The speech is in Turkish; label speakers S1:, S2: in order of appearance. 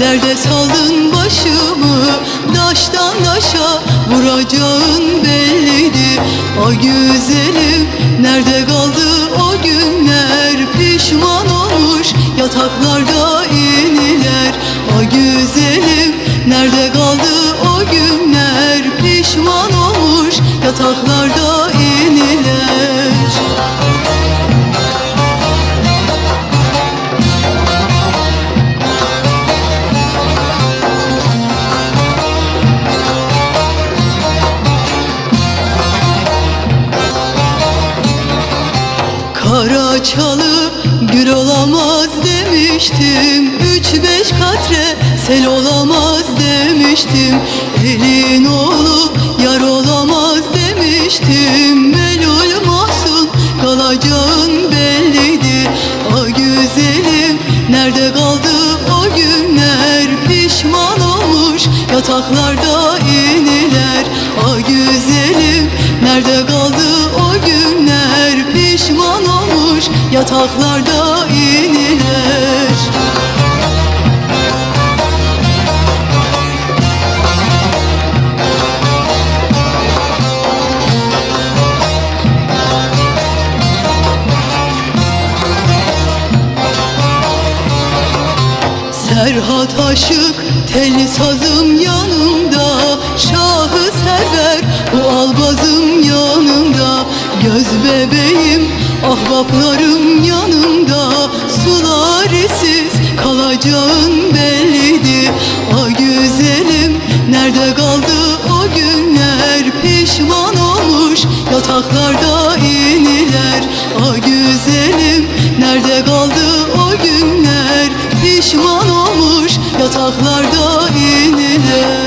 S1: Derde saldın başımı Daştan daşa vuracağın belliydi. O güzelim nerede kaldı o günler? Pişman olmuş yataklarda iniler. O güzelim nerede kaldı o günler? Pişman olmuş yataklarda Kara çalı gül olamaz demiştim. Üç beş katre sel olamaz demiştim. Elin oğlu yar olamaz demiştim. Melul mahzun kalacağın belliydi. Ay güzelim nerede kaldı o günler? Pişman olmuş yataklarda iniler. Ay güzelim nerede kaldı yataklarda iniler Serhat aşık telli sazım yanımda Şahı sever bu albazım yanımda. Göz bebeğim Ahbaplarım yanımda sular esiz kalacağın belliydi Ah güzelim nerede kaldı o günler? Pişman olmuş yataklarda iniler. Ah güzelim nerede kaldı o günler? Pişman olmuş yataklarda iniler.